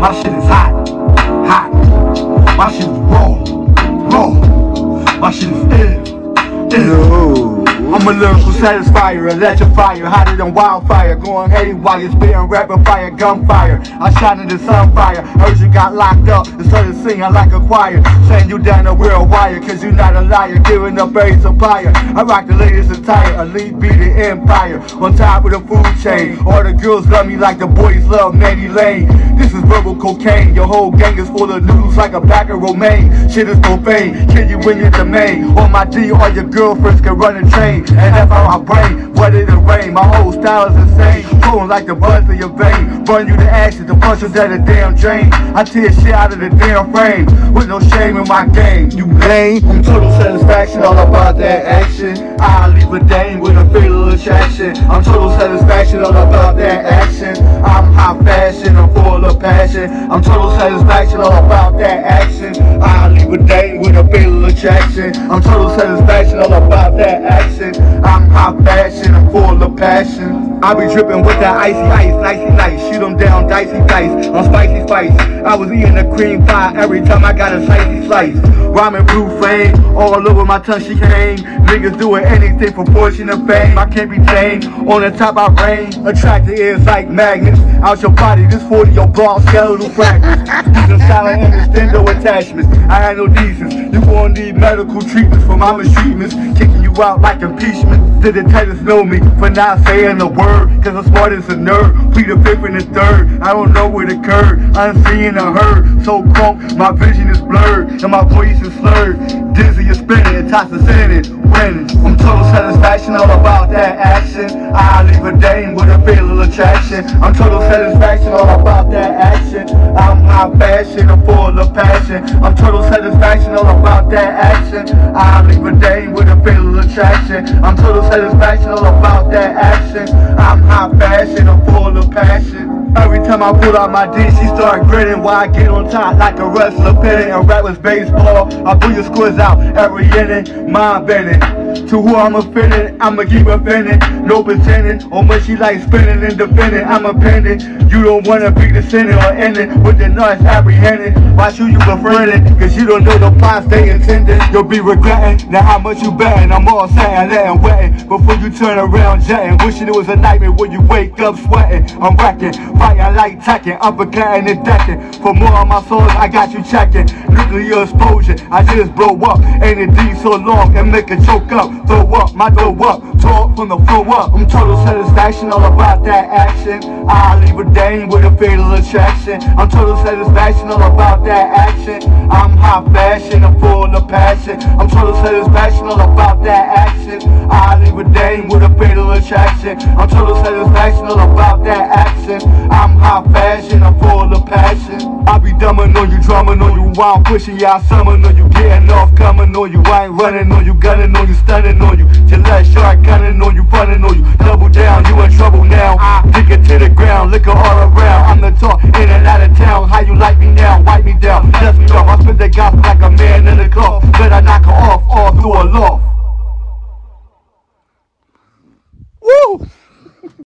My shit is hot, hot. My shit is raw, raw. My shit is ill, ill. I'm a lyrical satisfier, electrifier, hotter than wildfire. Going haywire, spitting rapid fire, gunfire. I shine in the sunfire. Heard you got locked up and started singing like a choir. Saying you down the real wire, cause you not a liar. Giving up every supplier. I rock the latest attire, elite beat the empire. On top of the food chain. All the girls love me like the boys love Mandy Lane. This is verbal cocaine. Your whole gang is full of noodles like a pack of romaine. Shit is profane. Can you win your domain? On my D, all your girlfriends can run a train. And that's how I brain, weather the rain. My whole style is insane. Flowing like the buzz of your vein. Burn you to ashes, the punches at a damn drain. I tear shit out of the damn frame. With no shame in my game. You lame. I'm total satisfaction, all about that action. I leave a dame with a fatal attraction. I'm total satisfaction, all about that action. I'm high fashion, I'm full of passion. I'm total satisfaction, all about that action. I leave a dame with a fatal attraction. I'm total satisfaction, all about that action. I'm high fashion, I'm full of passion. I be dripping with that icy ice, nicey nice. Shoot 'em down, dicey dice. On spicy spice. I was eating a cream pie every time I got a spicy slice. Rhyming blue flame, all over my tongue she came. Niggas doing anything for fortune and fame. I can't be tamed. On the top I reign. Attracted ears like magnets. Out your body, this 40 your ball skeletal fragments. Using silent and extendo attachments. I had no decence. You gon' need medical treatments for my mistreatments. Kicking you out like impeachment. Did the detectives know me for not saying a word. Cause I'm smart as a nerd. Plead the fifth and the third. I don't know what occurred. Unseen or heard. So crunk, my vision is blurred. And my voice is slurred. Dizzy and spinning, intoxicated, winning. I'm total satisfaction, all about that action. I leave a dame with a fatal attraction. I'm total satisfaction, all about that action. I'm high fashion, I'm full of passion. I'm total satisfaction, all about that action. I leave a dame with a fatal attraction. I'm total satisfaction, all about that action. I'm high fashion, I'm full of passion. Every time I pull out my D, she start grinning while I get on top like a wrestler pinning. And rap was baseball. I pull your scores out every inning, mind bending. To who I'm offending, I'ma keep offending. No pretending on what she like spinning and defending. I'm offended. You don't wanna be descending or ending with the nuts apprehending. Why should you befriending? Cause you don't know the plots they intended. You'll be regretting now how much you betting. I'm all saying, letting wetting before you turn around jetting. Wishing it was a nightmare when you wake up sweating. I'm wrecking, fighting like tacking, uppercutting and decking. For more on my souls, I got you checking. Nuclear explosion, I just blow up. Ain't it so long and make it choke up. Throw up, my dough up, talk from the floor up. I'm total satisfaction, all about that action. I leave a dame with a fatal attraction. I'm total satisfaction, all about that action. I'm high fashion, I'm full of passion. I'm total satisfaction, all about I'm total satisfaction, all about that action. I'm high fashion, I'm full of passion. I be dumbing on you, drumming on you while I'm pushing out, summon on you, getting off, coming on you. I ain't running on you, gunning on you, stunning on you. Gillette shark, gunning on you, running on you. Double down, you in trouble now. Dig it to the ground,